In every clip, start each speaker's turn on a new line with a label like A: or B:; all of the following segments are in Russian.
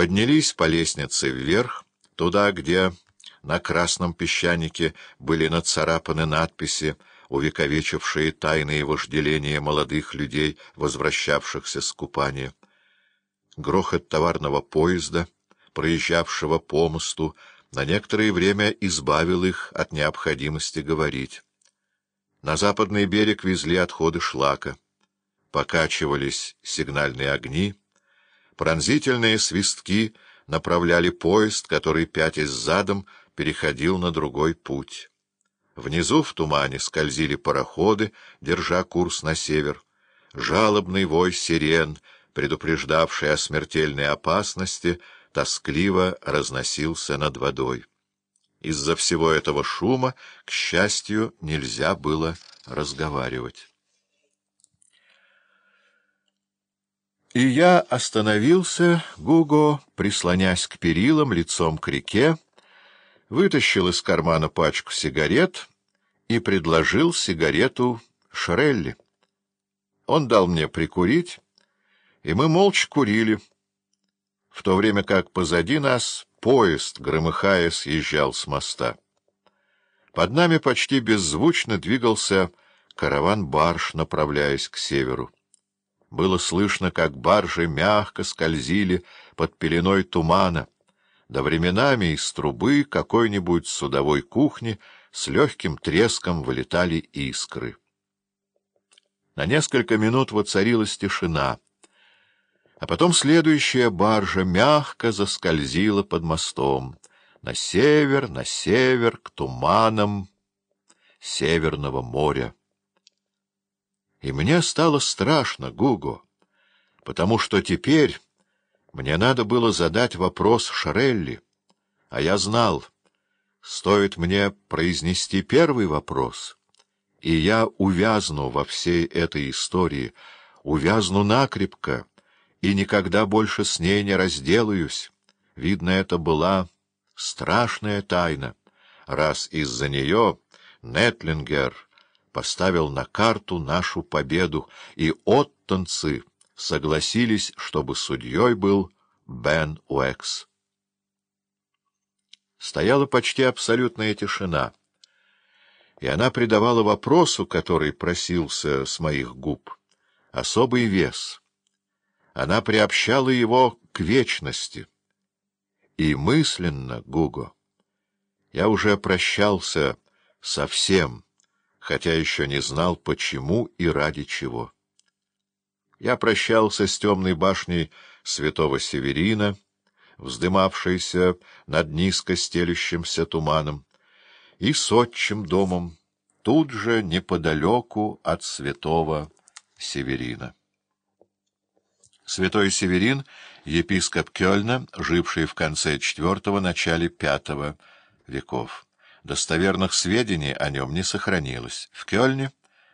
A: Поднялись по лестнице вверх, туда, где на красном песчанике были нацарапаны надписи, увековечившие тайные вожделения молодых людей, возвращавшихся с купания. Грохот товарного поезда, проезжавшего по мосту, на некоторое время избавил их от необходимости говорить. На западный берег везли отходы шлака. Покачивались сигнальные огни, пронзительные свистки направляли поезд, который, пятясь задом, переходил на другой путь. Внизу в тумане скользили пароходы, держа курс на север. Жалобный вой сирен, предупреждавший о смертельной опасности, тоскливо разносился над водой. Из-за всего этого шума, к счастью, нельзя было разговаривать. И я остановился, Гуго, прислонясь к перилам, лицом к реке, вытащил из кармана пачку сигарет и предложил сигарету Шрелли. Он дал мне прикурить, и мы молча курили, в то время как позади нас поезд, громыхая, съезжал с моста. Под нами почти беззвучно двигался караван барж, направляясь к северу. Было слышно, как баржи мягко скользили под пеленой тумана, да временами из трубы какой-нибудь судовой кухни с легким треском вылетали искры. На несколько минут воцарилась тишина, а потом следующая баржа мягко заскользила под мостом на север, на север, к туманам Северного моря. И мне стало страшно, Гуго, потому что теперь мне надо было задать вопрос Шарелли, а я знал, стоит мне произнести первый вопрос, и я увязну во всей этой истории, увязну накрепко, и никогда больше с ней не разделаюсь. Видно, это была страшная тайна, раз из-за нее Нетлингер поставил на карту нашу победу, и оттонцы согласились, чтобы судьей был Бен Уэкс. Стояла почти абсолютная тишина, и она придавала вопросу, который просился с моих губ, особый вес. Она приобщала его к вечности. И мысленно, Гуго, я уже прощался со всем, хотя еще не знал, почему и ради чего. Я прощался с темной башней святого Северина, вздымавшейся над низко стелющимся туманом, и с отчим домом, тут же неподалеку от святого Северина. Святой Северин — епископ Кёльна, живший в конце IV — начале V веков. Достоверных сведений о нем не сохранилось. В Кёльне,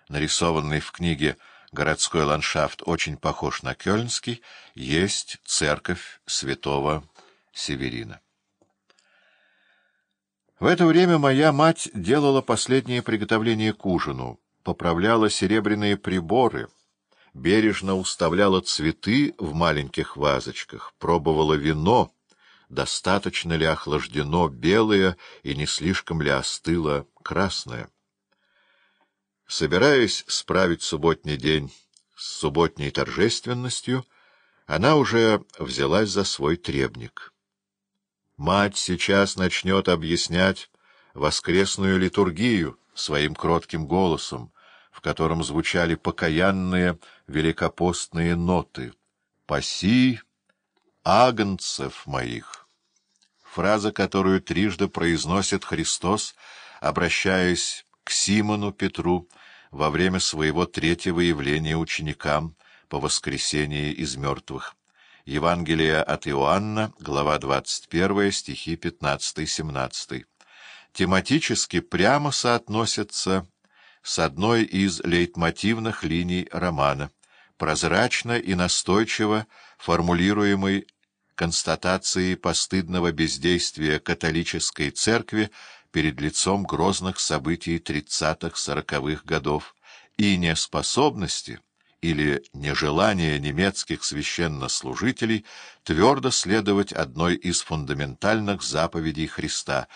A: нарисованный в книге «Городской ландшафт» очень похож на кёльнский, есть церковь святого Северина. В это время моя мать делала последнее приготовление к ужину, поправляла серебряные приборы — бережно уставляла цветы в маленьких вазочках, пробовала вино, достаточно ли охлаждено белое и не слишком ли остыло красное. Собираясь справить субботний день с субботней торжественностью, она уже взялась за свой требник. Мать сейчас начнет объяснять воскресную литургию своим кротким голосом, в котором звучали покаянные великопостные ноты «Паси агнцев моих». Фраза, которую трижды произносит Христос, обращаясь к Симону Петру во время своего третьего явления ученикам по воскресении из мертвых. Евангелие от Иоанна, глава 21, стихи 15-17. Тематически прямо соотносятся с одной из лейтмотивных линий романа, прозрачно и настойчиво формулируемой констатацией постыдного бездействия католической церкви перед лицом грозных событий тридцатых-сороковых годов и неспособности или нежелание немецких священнослужителей твердо следовать одной из фундаментальных заповедей Христа